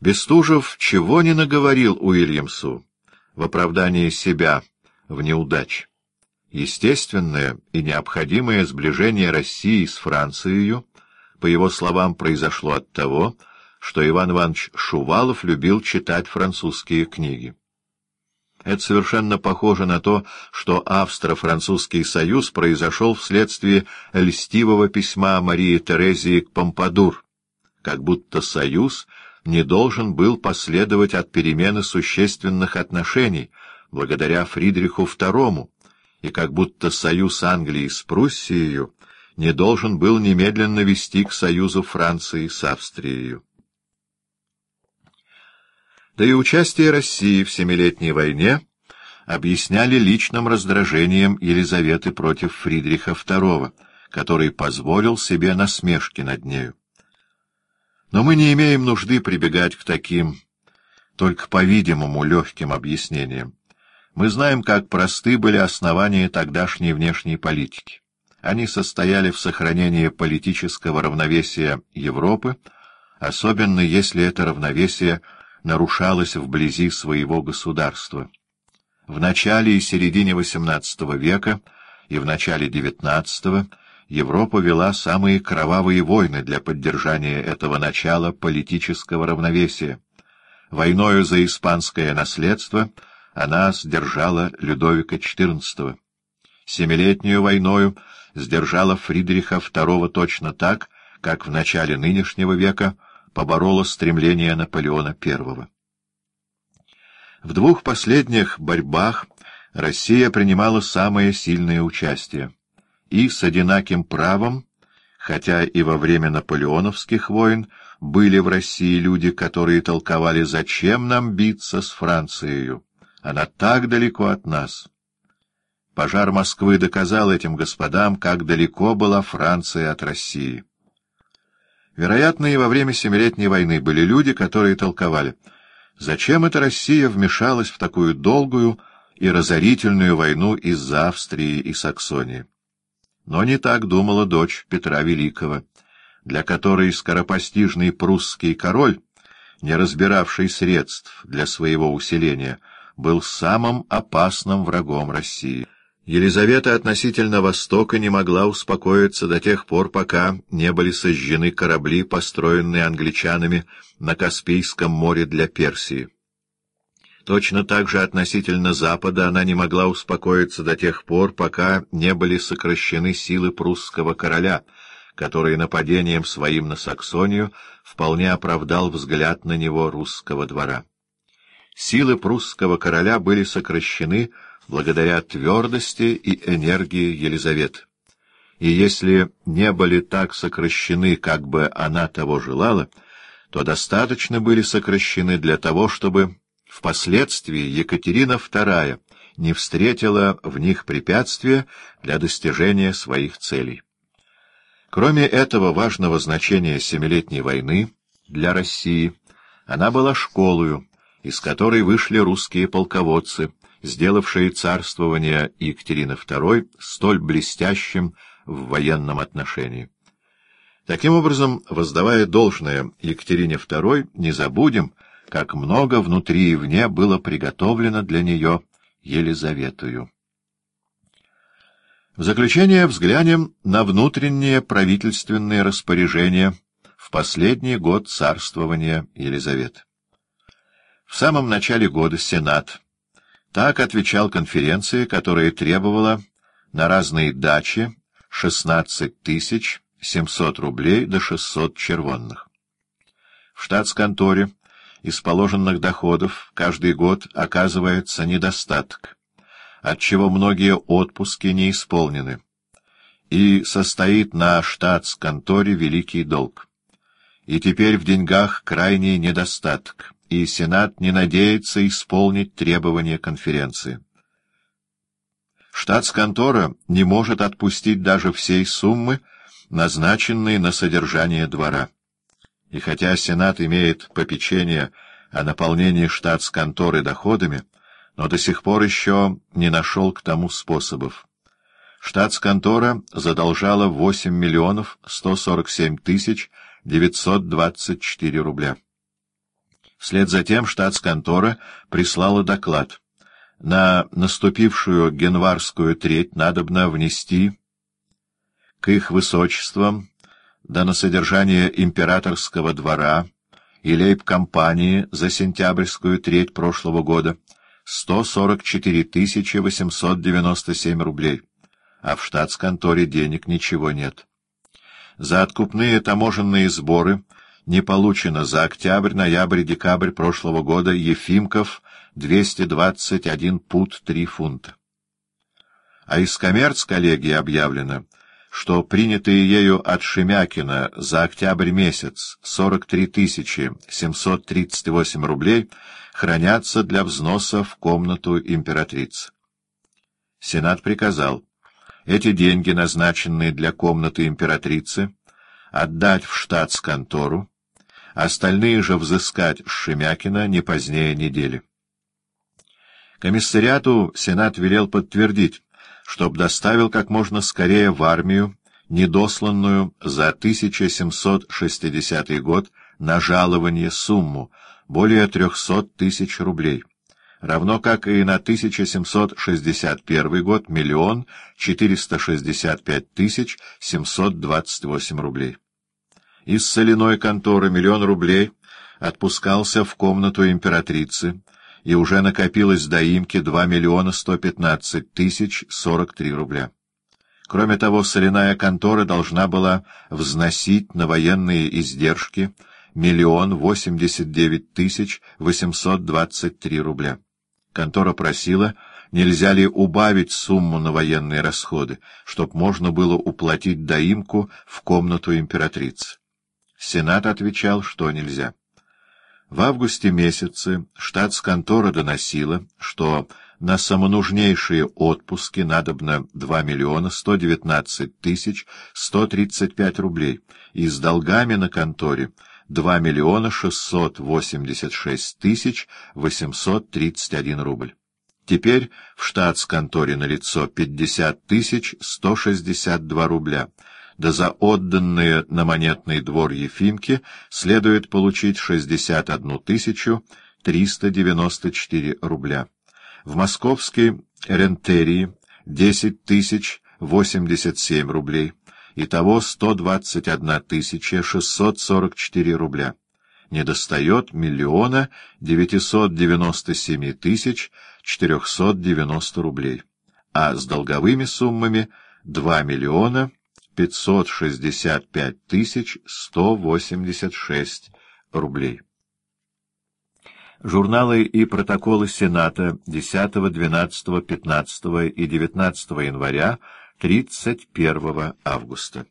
Бестужев чего не наговорил Уильямсу в оправдании себя в неудаче. Естественное и необходимое сближение России с Францией, по его словам, произошло от того, что Иван Иванович Шувалов любил читать французские книги. Это совершенно похоже на то, что Австро-Французский союз произошел вследствие льстивого письма Марии Терезии к Помпадур, как будто союз не должен был последовать от перемены существенных отношений, благодаря Фридриху II, и как будто союз Англии с Пруссией не должен был немедленно вести к союзу Франции с Австрией. Да и участие России в Семилетней войне объясняли личным раздражением Елизаветы против Фридриха II, который позволил себе насмешки над нею. Но мы не имеем нужды прибегать к таким, только, по-видимому, легким объяснениям. Мы знаем, как просты были основания тогдашней внешней политики. Они состояли в сохранении политического равновесия Европы, особенно если это равновесие нарушалось вблизи своего государства. В начале и середине XVIII века и в начале XIX Европа вела самые кровавые войны для поддержания этого начала политического равновесия. Войною за испанское наследство — она сдержала Людовика XIV. Семилетнюю войною сдержала Фридриха II точно так, как в начале нынешнего века поборола стремление Наполеона I. В двух последних борьбах Россия принимала самое сильное участие, и с одинаким правом, хотя и во время наполеоновских войн были в России люди, которые толковали, зачем нам биться с Францией. Она так далеко от нас. Пожар Москвы доказал этим господам, как далеко была Франция от России. Вероятно, и во время Семилетней войны были люди, которые толковали, зачем эта Россия вмешалась в такую долгую и разорительную войну из-за Австрии и Саксонии. Но не так думала дочь Петра Великого, для которой скоропостижный прусский король, не разбиравший средств для своего усиления, — был самым опасным врагом России. Елизавета относительно Востока не могла успокоиться до тех пор, пока не были сожжены корабли, построенные англичанами на Каспийском море для Персии. Точно так же относительно Запада она не могла успокоиться до тех пор, пока не были сокращены силы прусского короля, который нападением своим на Саксонию вполне оправдал взгляд на него русского двора. Силы прусского короля были сокращены благодаря твердости и энергии Елизаветы. И если не были так сокращены, как бы она того желала, то достаточно были сокращены для того, чтобы впоследствии Екатерина II не встретила в них препятствия для достижения своих целей. Кроме этого важного значения Семилетней войны для России, она была школою, из которой вышли русские полководцы, сделавшие царствование Екатерины II столь блестящим в военном отношении. Таким образом, воздавая должное Екатерине II, не забудем, как много внутри и вне было приготовлено для нее Елизаветою. В заключение взглянем на внутренние правительственные распоряжения в последний год царствования Елизаветы. В самом начале года Сенат так отвечал конференции, которая требовала на разные дачи 16 тысяч 700 рублей до 600 червонных. В штатсконторе из положенных доходов каждый год оказывается недостаток, отчего многие отпуски не исполнены, и состоит на штатсконторе великий долг. И теперь в деньгах крайний недостаток — и Сенат не надеется исполнить требования конференции. Штатсконтора не может отпустить даже всей суммы, назначенной на содержание двора. И хотя Сенат имеет попечение о наполнении штатсконторы доходами, но до сих пор еще не нашел к тому способов. Штатсконтора задолжала 8 миллионов 147 тысяч 924 рубля. Вслед за тем штатсконтора прислала доклад. На наступившую генварскую треть надобно внести к их высочествам да на содержание императорского двора и лейб-компании за сентябрьскую треть прошлого года 144 897 рублей, а в штатсконторе денег ничего нет. За откупные таможенные сборы не получено за октябрь, ноябрь декабрь прошлого года Ефимков 221 пут 3 фунта. А из коммерц коллегии объявлено, что принятые ею от Шемякина за октябрь месяц 43 738 рублей хранятся для взноса в комнату императрицы. Сенат приказал эти деньги, назначенные для комнаты императрицы, отдать в штатсконтору, остальные же взыскать с Шемякина не позднее недели. Комиссариату Сенат велел подтвердить, чтоб доставил как можно скорее в армию недосланную за 1760 год на жалование сумму более 300 тысяч рублей, равно как и на 1761 год миллион 465 тысяч 728 рублей. Из соляной конторы миллион рублей отпускался в комнату императрицы, и уже накопилось до имки 2 миллиона 115 тысяч 43 рубля. Кроме того, соляная контора должна была взносить на военные издержки миллион восемьдесят девять тысяч восемьсот двадцать три рубля. Контора просила, нельзя ли убавить сумму на военные расходы, чтоб можно было уплатить доимку в комнату императрицы. Сенат отвечал, что нельзя. В августе месяце штатсконтора доносила, что на самонужнейшие отпуски надобно 2 миллиона 119 тысяч 135 рублей, и с долгами на конторе 2 миллиона 686 тысяч 831 рубль. Теперь в штатсконторе налицо 50 тысяч 162 рубля, да за отданные на монетный двор Ефимки следует получить 61 тысячу 394 рубля. В московской рентерии 10 тысяч 87 рублей, итого 121 тысяча 644 рубля. Недостает миллиона 997 тысяч 490 рублей, а с долговыми суммами 2 миллиона 565 тысяч 186 рублей. Журналы и протоколы Сената 10, 12, 15 и 19 января 31 августа.